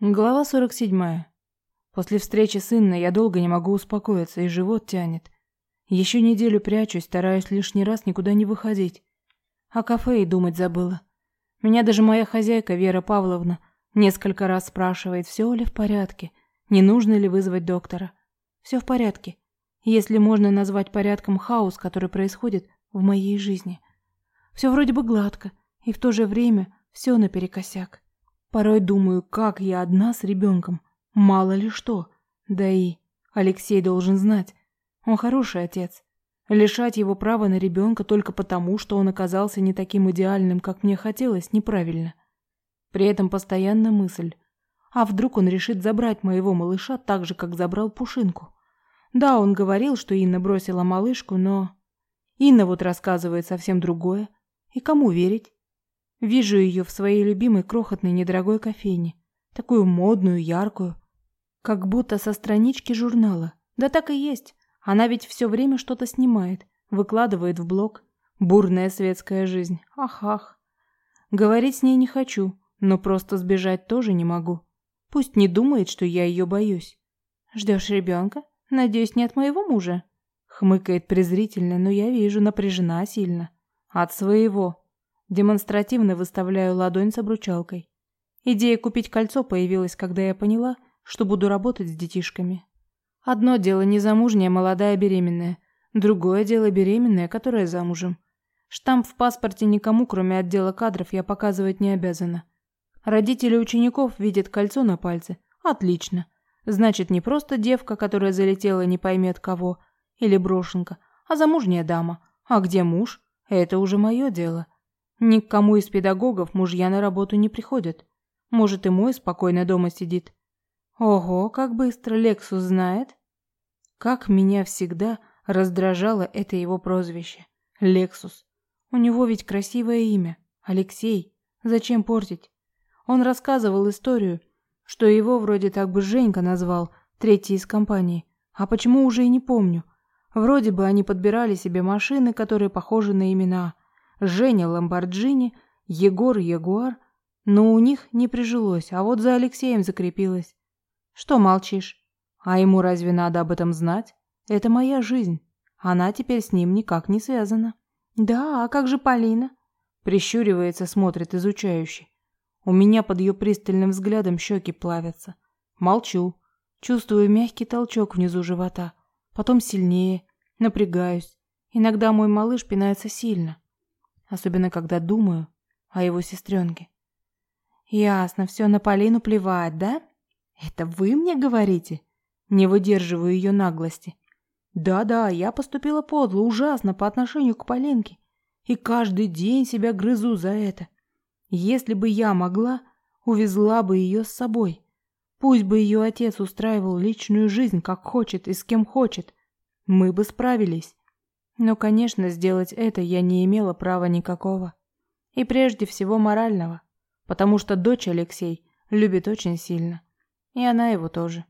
Глава 47. После встречи с Инной я долго не могу успокоиться, и живот тянет. Еще неделю прячусь, стараюсь лишний раз никуда не выходить. О кафе и думать забыла. Меня даже моя хозяйка Вера Павловна несколько раз спрашивает, все ли в порядке, не нужно ли вызвать доктора. Все в порядке, если можно назвать порядком хаос, который происходит в моей жизни. Все вроде бы гладко, и в то же время все наперекосяк. Порой думаю, как я одна с ребенком. Мало ли что. Да и Алексей должен знать. Он хороший отец. Лишать его права на ребенка только потому, что он оказался не таким идеальным, как мне хотелось, неправильно. При этом постоянно мысль. А вдруг он решит забрать моего малыша так же, как забрал Пушинку? Да, он говорил, что Инна бросила малышку, но... Инна вот рассказывает совсем другое. И кому верить? Вижу ее в своей любимой крохотной недорогой кофейне, такую модную, яркую, как будто со странички журнала. Да так и есть. Она ведь все время что-то снимает, выкладывает в блог. Бурная светская жизнь. Ах-ах. Говорить с ней не хочу, но просто сбежать тоже не могу. Пусть не думает, что я ее боюсь. Ждешь ребенка? Надеюсь, не от моего мужа? Хмыкает презрительно, но я вижу, напряжена сильно. От своего. Демонстративно выставляю ладонь с обручалкой. Идея купить кольцо появилась, когда я поняла, что буду работать с детишками. Одно дело незамужняя молодая беременная, другое дело беременная, которая замужем. Штамп в паспорте никому, кроме отдела кадров, я показывать не обязана. Родители учеников видят кольцо на пальце. Отлично. Значит, не просто девка, которая залетела не поймет кого, или брошенка, а замужняя дама. А где муж? Это уже мое дело. Ни к кому из педагогов мужья на работу не приходят. Может, и мой спокойно дома сидит. Ого, как быстро Лексус знает. Как меня всегда раздражало это его прозвище. Лексус. У него ведь красивое имя. Алексей. Зачем портить? Он рассказывал историю, что его вроде так бы Женька назвал, третий из компании. А почему уже и не помню. Вроде бы они подбирали себе машины, которые похожи на имена. Женя Ламборджини, Егор Ягуар, но у них не прижилось, а вот за Алексеем закрепилось. Что молчишь? А ему разве надо об этом знать? Это моя жизнь. Она теперь с ним никак не связана. Да, а как же Полина? Прищуривается, смотрит изучающе. У меня под ее пристальным взглядом щеки плавятся. Молчу. Чувствую мягкий толчок внизу живота. Потом сильнее. Напрягаюсь. Иногда мой малыш пинается сильно особенно когда думаю о его сестренке. Ясно, все на Полину плевать, да? Это вы мне говорите? Не выдерживаю ее наглости. Да-да, я поступила подло, ужасно по отношению к Полинке. И каждый день себя грызу за это. Если бы я могла, увезла бы ее с собой. Пусть бы ее отец устраивал личную жизнь, как хочет и с кем хочет. Мы бы справились. Но, конечно, сделать это я не имела права никакого. И прежде всего морального, потому что дочь Алексей любит очень сильно. И она его тоже.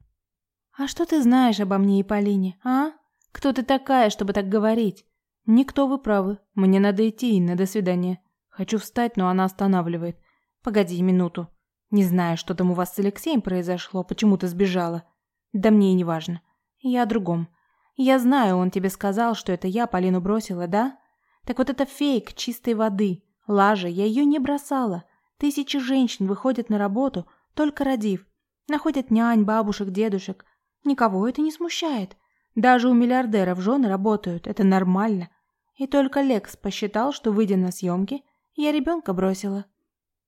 «А что ты знаешь обо мне и Полине, а? Кто ты такая, чтобы так говорить?» «Никто, вы правы. Мне надо идти, Инна, до свидания. Хочу встать, но она останавливает. Погоди минуту. Не знаю, что там у вас с Алексеем произошло, почему ты сбежала. Да мне и не важно. Я о другом. Я знаю, он тебе сказал, что это я Полину бросила, да? Так вот это фейк чистой воды. Лажа, я ее не бросала. Тысячи женщин выходят на работу, только родив. Находят нянь, бабушек, дедушек. Никого это не смущает. Даже у миллиардеров жены работают, это нормально. И только Лекс посчитал, что, выйдя на съемки, я ребенка бросила.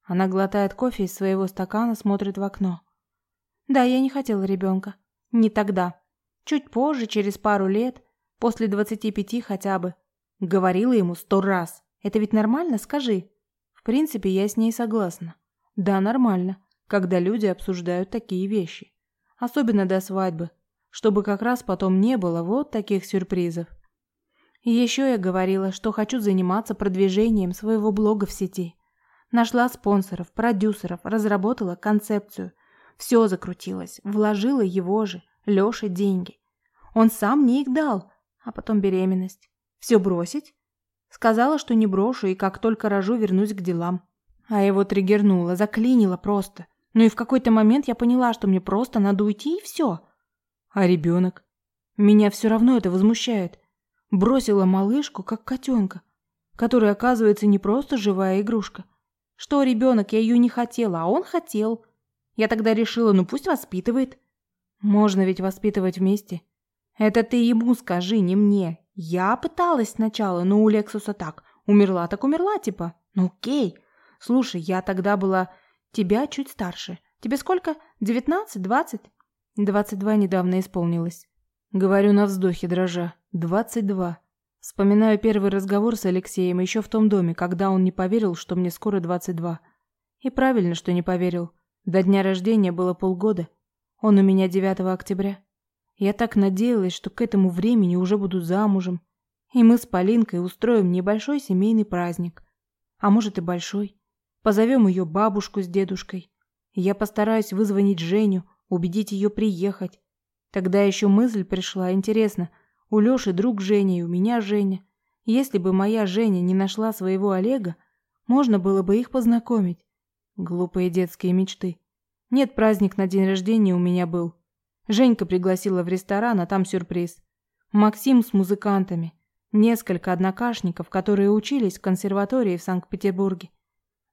Она глотает кофе из своего стакана, смотрит в окно. Да, я не хотела ребенка. Не тогда. Чуть позже, через пару лет, после двадцати пяти хотя бы. Говорила ему сто раз. Это ведь нормально, скажи. В принципе, я с ней согласна. Да, нормально, когда люди обсуждают такие вещи. Особенно до свадьбы, чтобы как раз потом не было вот таких сюрпризов. И еще я говорила, что хочу заниматься продвижением своего блога в сети. Нашла спонсоров, продюсеров, разработала концепцию. Все закрутилось, вложила его же, Лёше деньги. Он сам мне их дал, а потом беременность. Все бросить? Сказала, что не брошу и как только рожу, вернусь к делам. А его триггернуло, заклинило просто. Но и в какой-то момент я поняла, что мне просто надо уйти и все. А ребенок? Меня все равно это возмущает. Бросила малышку, как котенка, который, оказывается, не просто живая игрушка. Что ребенок, я ее не хотела, а он хотел. Я тогда решила, ну пусть воспитывает. Можно ведь воспитывать вместе. Это ты ему скажи, не мне. Я пыталась сначала, но у Лексуса так. Умерла так умерла, типа. Ну окей. Слушай, я тогда была тебя чуть старше. Тебе сколько? Девятнадцать? Двадцать? Двадцать два недавно исполнилось. Говорю на вздохе, дрожа. Двадцать два. Вспоминаю первый разговор с Алексеем еще в том доме, когда он не поверил, что мне скоро двадцать два. И правильно, что не поверил. До дня рождения было полгода. Он у меня 9 октября. Я так надеялась, что к этому времени уже буду замужем, и мы с Полинкой устроим небольшой семейный праздник. А может и большой. Позовем ее бабушку с дедушкой. Я постараюсь вызвонить Женю, убедить ее приехать. Тогда еще мысль пришла, интересно, у Лёши друг Женя и у меня Женя. Если бы моя Женя не нашла своего Олега, можно было бы их познакомить. Глупые детские мечты. Нет, праздник на день рождения у меня был. Женька пригласила в ресторан, а там сюрприз. Максим с музыкантами. Несколько однокашников, которые учились в консерватории в Санкт-Петербурге.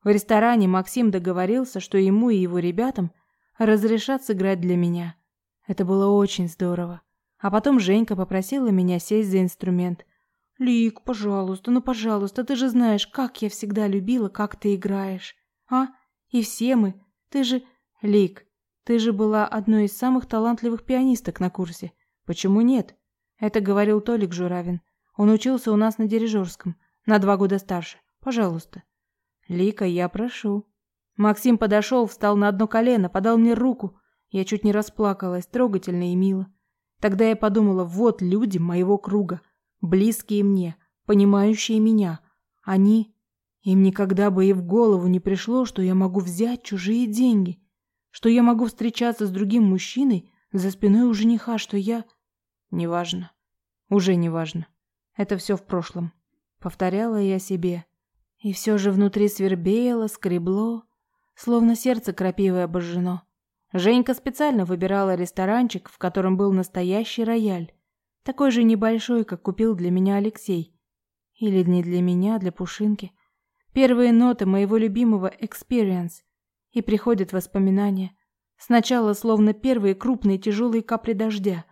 В ресторане Максим договорился, что ему и его ребятам разрешат сыграть для меня. Это было очень здорово. А потом Женька попросила меня сесть за инструмент. «Лик, пожалуйста, ну пожалуйста, ты же знаешь, как я всегда любила, как ты играешь. А? И все мы. Ты же... Лик, ты же была одной из самых талантливых пианисток на курсе. Почему нет? Это говорил Толик Журавин. Он учился у нас на дирижерском. На два года старше. Пожалуйста. Лика, я прошу. Максим подошел, встал на одно колено, подал мне руку. Я чуть не расплакалась, трогательно и мило. Тогда я подумала, вот люди моего круга, близкие мне, понимающие меня. Они им никогда бы и в голову не пришло, что я могу взять чужие деньги, что я могу встречаться с другим мужчиной за спиной у жениха, что я... Неважно. Уже неважно. Это все в прошлом. Повторяла я себе. И все же внутри свербело, скребло, словно сердце крапивой обожжено. Женька специально выбирала ресторанчик, в котором был настоящий рояль. Такой же небольшой, как купил для меня Алексей. Или не для меня, для Пушинки. Первые ноты моего любимого «Experience». И приходят воспоминания. Сначала словно первые крупные тяжелые капли дождя.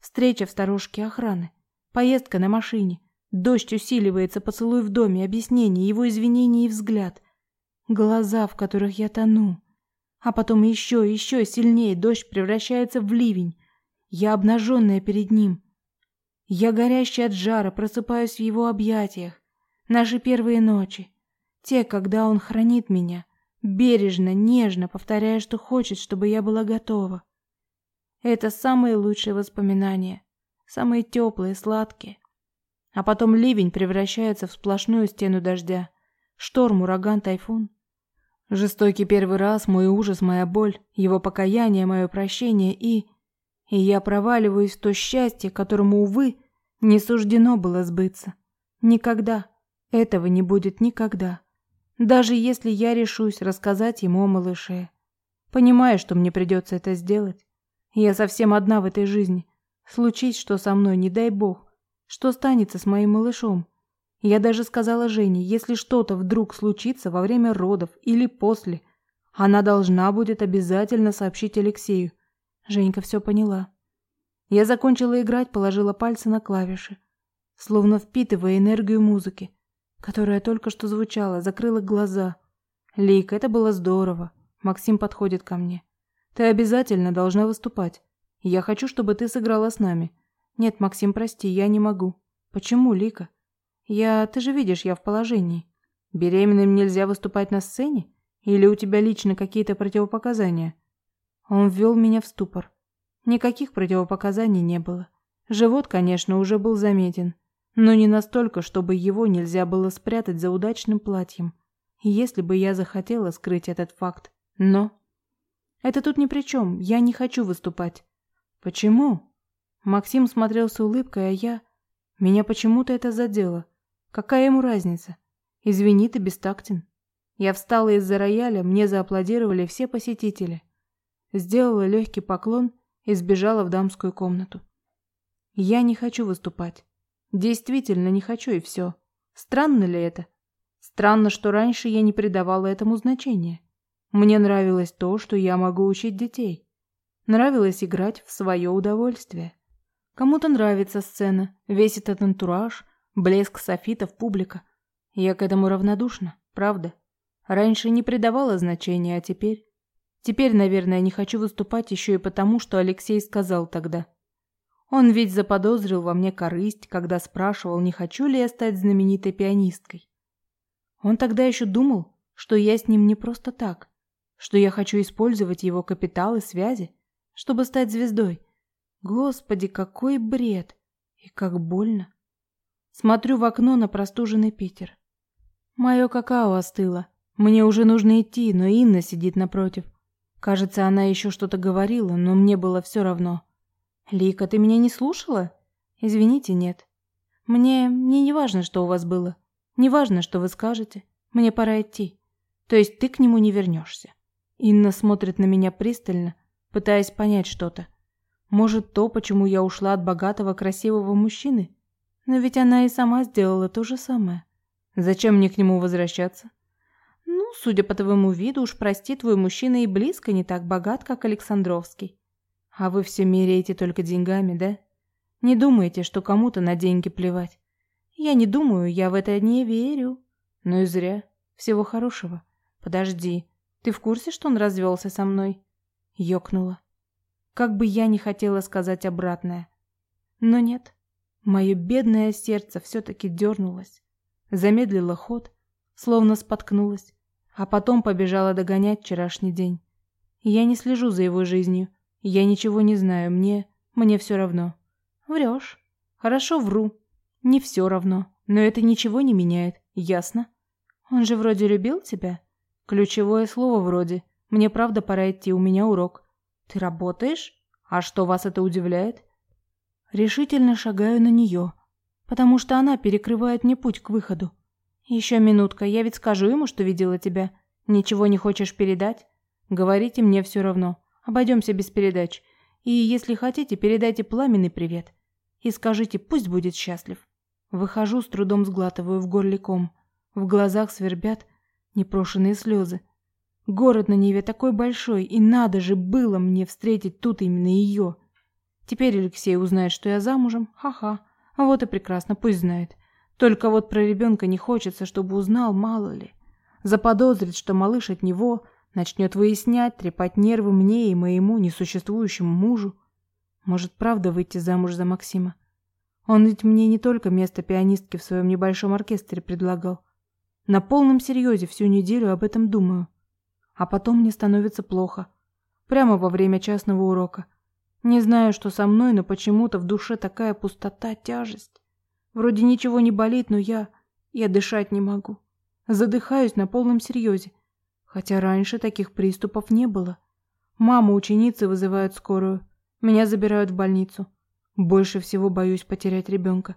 Встреча в сторожке охраны. Поездка на машине. Дождь усиливается, поцелуй в доме, объяснение, его извинения и взгляд. Глаза, в которых я тону. А потом еще, еще сильнее дождь превращается в ливень. Я обнаженная перед ним. Я горящая от жара просыпаюсь в его объятиях. Наши первые ночи. Те, когда он хранит меня, бережно, нежно, повторяя, что хочет, чтобы я была готова. Это самые лучшие воспоминания, самые теплые, сладкие. А потом ливень превращается в сплошную стену дождя. Шторм, ураган, тайфун. Жестокий первый раз, мой ужас, моя боль, его покаяние, мое прощение и... И я проваливаюсь в то счастье, которому, увы, не суждено было сбыться. Никогда. Этого не будет никогда. Даже если я решусь рассказать ему о малыше. Понимаю, что мне придется это сделать. Я совсем одна в этой жизни. Случись что со мной, не дай бог. Что станется с моим малышом? Я даже сказала Жене, если что-то вдруг случится во время родов или после, она должна будет обязательно сообщить Алексею. Женька все поняла. Я закончила играть, положила пальцы на клавиши, словно впитывая энергию музыки которая только что звучала, закрыла глаза. Лик, это было здорово. Максим подходит ко мне. Ты обязательно должна выступать. Я хочу, чтобы ты сыграла с нами. Нет, Максим, прости, я не могу. Почему, Лика? Я, ты же видишь, я в положении. Беременным нельзя выступать на сцене? Или у тебя лично какие-то противопоказания? Он ввел меня в ступор. Никаких противопоказаний не было. Живот, конечно, уже был заметен, но не настолько, чтобы его нельзя было спрятать за удачным платьем. Если бы я захотела скрыть этот факт. Но... Это тут ни при чем, я не хочу выступать. Почему? Максим смотрел с улыбкой, а я... Меня почему-то это задело. Какая ему разница? Извини, ты бестактен. Я встала из-за рояля, мне зааплодировали все посетители. Сделала легкий поклон и сбежала в дамскую комнату. Я не хочу выступать. Действительно не хочу и все. Странно ли это? Странно, что раньше я не придавала этому значения. Мне нравилось то, что я могу учить детей. Нравилось играть в свое удовольствие. Кому-то нравится сцена, весь этот антураж, блеск софитов, публика. Я к этому равнодушна, правда. Раньше не придавала значения, а теперь... Теперь, наверное, не хочу выступать еще и потому, что Алексей сказал тогда. Он ведь заподозрил во мне корысть, когда спрашивал, не хочу ли я стать знаменитой пианисткой. Он тогда еще думал, что я с ним не просто так, что я хочу использовать его капитал и связи, чтобы стать звездой. Господи, какой бред! И как больно. Смотрю в окно на простуженный Питер. Мое какао остыло. Мне уже нужно идти, но Инна сидит напротив. Кажется, она еще что-то говорила, но мне было все равно. Лика, ты меня не слушала? Извините, нет. Мне мне не важно, что у вас было. Не важно, что вы скажете. Мне пора идти. То есть ты к нему не вернешься. Инна смотрит на меня пристально, пытаясь понять что-то. Может, то, почему я ушла от богатого, красивого мужчины? Но ведь она и сама сделала то же самое. Зачем мне к нему возвращаться? Ну, судя по твоему виду, уж прости, твой мужчина и близко не так богат, как Александровский. А вы все меряете только деньгами, да? Не думаете, что кому-то на деньги плевать. Я не думаю, я в это не верю. Ну и зря. Всего хорошего. Подожди. Ты в курсе, что он развелся со мной? Ёкнула. Как бы я ни хотела сказать обратное. Но нет. Мое бедное сердце все-таки дернулось. Замедлило ход, словно споткнулось, а потом побежала догонять вчерашний день. Я не слежу за его жизнью. Я ничего не знаю. Мне... мне все равно. Врешь. Хорошо, вру. Не все равно. Но это ничего не меняет. Ясно? Он же вроде любил тебя. Ключевое слово вроде. Мне правда пора идти, у меня урок. Ты работаешь? А что вас это удивляет? Решительно шагаю на нее, потому что она перекрывает мне путь к выходу. Еще минутка, я ведь скажу ему, что видела тебя. Ничего не хочешь передать? Говорите мне все равно. Обойдемся без передач. И если хотите, передайте пламенный привет. И скажите, пусть будет счастлив. Выхожу, с трудом сглатываю в горле ком. В глазах свербят непрошенные слезы. Город на Неве такой большой, и надо же было мне встретить тут именно ее. Теперь Алексей узнает, что я замужем. Ха-ха. А вот и прекрасно, пусть знает. Только вот про ребенка не хочется, чтобы узнал, мало ли. Заподозрит, что малыш от него, начнет выяснять, трепать нервы мне и моему несуществующему мужу. Может, правда выйти замуж за Максима? Он ведь мне не только место пианистки в своем небольшом оркестре предлагал. На полном серьезе всю неделю об этом думаю. А потом мне становится плохо. Прямо во время частного урока. Не знаю, что со мной, но почему-то в душе такая пустота, тяжесть. Вроде ничего не болит, но я... я дышать не могу. Задыхаюсь на полном серьезе. Хотя раньше таких приступов не было. Мама ученицы вызывают скорую. Меня забирают в больницу. Больше всего боюсь потерять ребенка.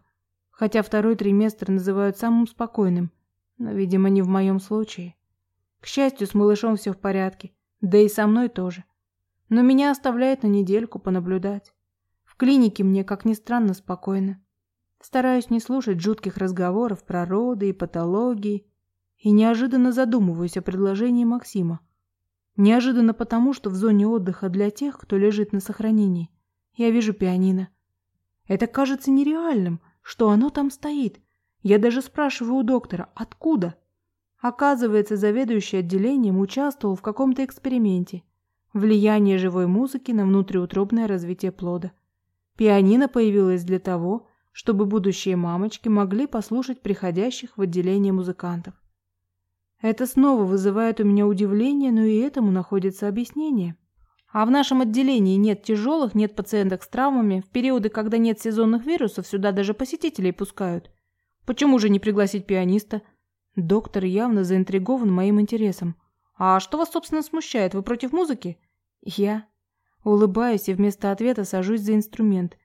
Хотя второй триместр называют самым спокойным. Но, видимо, не в моем случае. К счастью, с малышом все в порядке. Да и со мной тоже. Но меня оставляют на недельку понаблюдать. В клинике мне, как ни странно, спокойно. Стараюсь не слушать жутких разговоров про роды и патологии. И неожиданно задумываюсь о предложении Максима. Неожиданно потому, что в зоне отдыха для тех, кто лежит на сохранении, я вижу пианино. Это кажется нереальным, что оно там стоит. Я даже спрашиваю у доктора, откуда? Оказывается, заведующий отделением участвовал в каком-то эксперименте. Влияние живой музыки на внутриутробное развитие плода. Пианино появилось для того, чтобы будущие мамочки могли послушать приходящих в отделение музыкантов. Это снова вызывает у меня удивление, но и этому находится объяснение. А в нашем отделении нет тяжелых, нет пациенток с травмами. В периоды, когда нет сезонных вирусов, сюда даже посетителей пускают. Почему же не пригласить пианиста? Доктор явно заинтригован моим интересом. А что вас, собственно, смущает? Вы против музыки? Я улыбаюсь и вместо ответа сажусь за инструмент.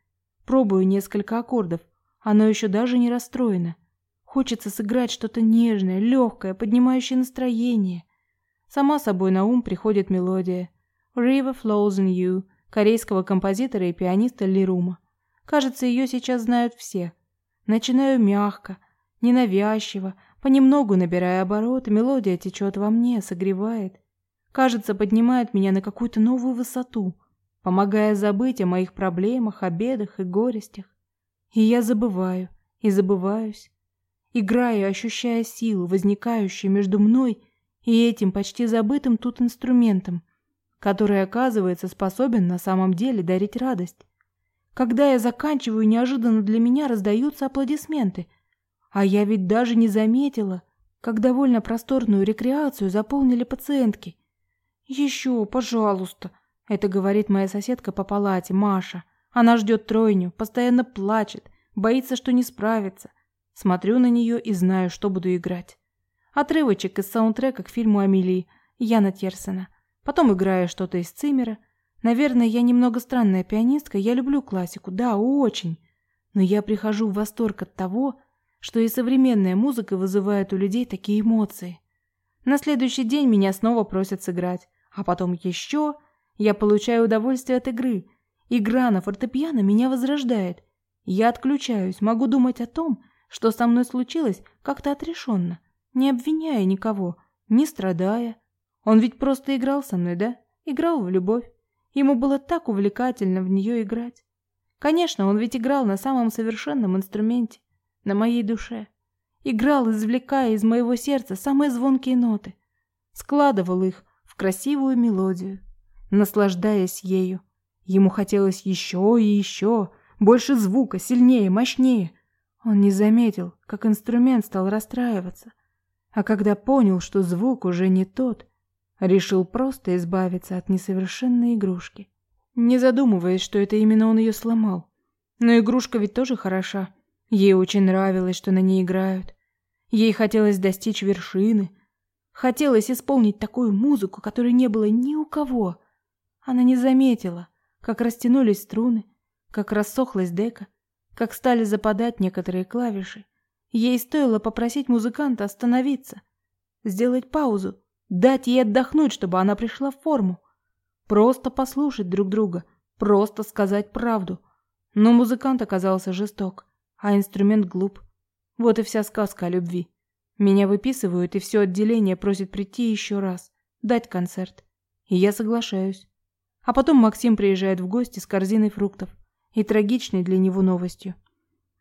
Пробую несколько аккордов. Оно еще даже не расстроено. Хочется сыграть что-то нежное, легкое, поднимающее настроение. Сама собой на ум приходит мелодия «River Flows in You» корейского композитора и пианиста Ли Рума. Кажется, ее сейчас знают все. Начинаю мягко, ненавязчиво, понемногу набирая обороты, мелодия течет во мне, согревает. Кажется, поднимает меня на какую-то новую высоту, помогая забыть о моих проблемах, обедах и горестях. И я забываю, и забываюсь. Играю, ощущая силу, возникающую между мной и этим почти забытым тут инструментом, который, оказывается, способен на самом деле дарить радость. Когда я заканчиваю, неожиданно для меня раздаются аплодисменты. А я ведь даже не заметила, как довольно просторную рекреацию заполнили пациентки. «Еще, пожалуйста», — это говорит моя соседка по палате, Маша. Она ждет тройню, постоянно плачет, боится, что не справится. Смотрю на нее и знаю, что буду играть. Отрывочек из саундтрека к фильму Амелии Яна Терсена. Потом играю что-то из Циммера, Наверное, я немного странная пианистка, я люблю классику, да, очень. Но я прихожу в восторг от того, что и современная музыка вызывает у людей такие эмоции. На следующий день меня снова просят сыграть, а потом еще я получаю удовольствие от игры. Игра на фортепиано меня возрождает. Я отключаюсь, могу думать о том, что со мной случилось как-то отрешенно, не обвиняя никого, не страдая. Он ведь просто играл со мной, да? Играл в любовь. Ему было так увлекательно в нее играть. Конечно, он ведь играл на самом совершенном инструменте, на моей душе. Играл, извлекая из моего сердца самые звонкие ноты. Складывал их в красивую мелодию, наслаждаясь ею. Ему хотелось еще и еще, больше звука, сильнее, мощнее. Он не заметил, как инструмент стал расстраиваться. А когда понял, что звук уже не тот, Решил просто избавиться от несовершенной игрушки, не задумываясь, что это именно он ее сломал. Но игрушка ведь тоже хороша. Ей очень нравилось, что на ней играют. Ей хотелось достичь вершины. Хотелось исполнить такую музыку, которой не было ни у кого. Она не заметила, как растянулись струны, как рассохлась дека, как стали западать некоторые клавиши. Ей стоило попросить музыканта остановиться, сделать паузу Дать ей отдохнуть, чтобы она пришла в форму. Просто послушать друг друга, просто сказать правду. Но музыкант оказался жесток, а инструмент глуп. Вот и вся сказка о любви. Меня выписывают, и все отделение просит прийти еще раз, дать концерт. И я соглашаюсь. А потом Максим приезжает в гости с корзиной фруктов и трагичной для него новостью.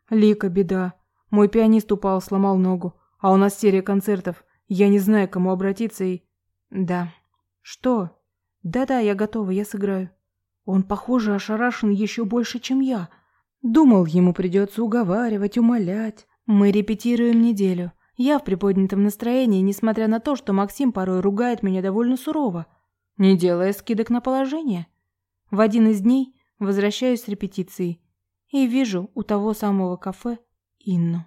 Лика, беда. Мой пианист упал, сломал ногу, а у нас серия концертов. Я не знаю, к кому обратиться и... Да. Что? Да-да, я готова, я сыграю. Он, похоже, ошарашен еще больше, чем я. Думал, ему придется уговаривать, умолять. Мы репетируем неделю. Я в приподнятом настроении, несмотря на то, что Максим порой ругает меня довольно сурово, не делая скидок на положение. В один из дней возвращаюсь с репетиции и вижу у того самого кафе Инну.